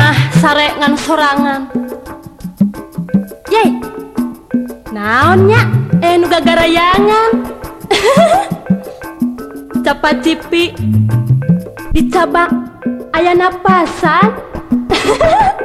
mah sarengan sorangan. Ye naonnya? Eh nu gagarayangan. Capat cipi? Dicabak ayah napasan.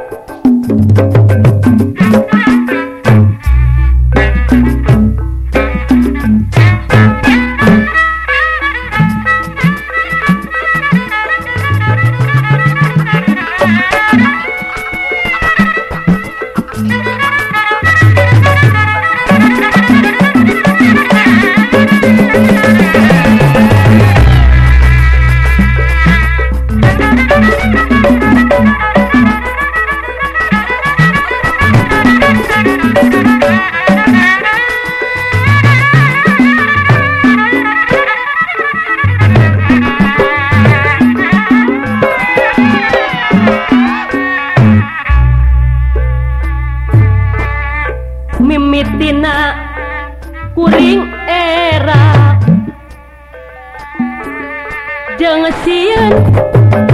siun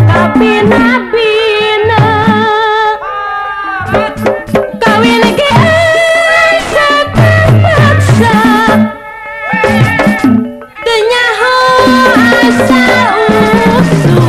tapi nabi kawin lagi eh, paksa tenyaho asa usul.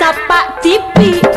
Capak Cipik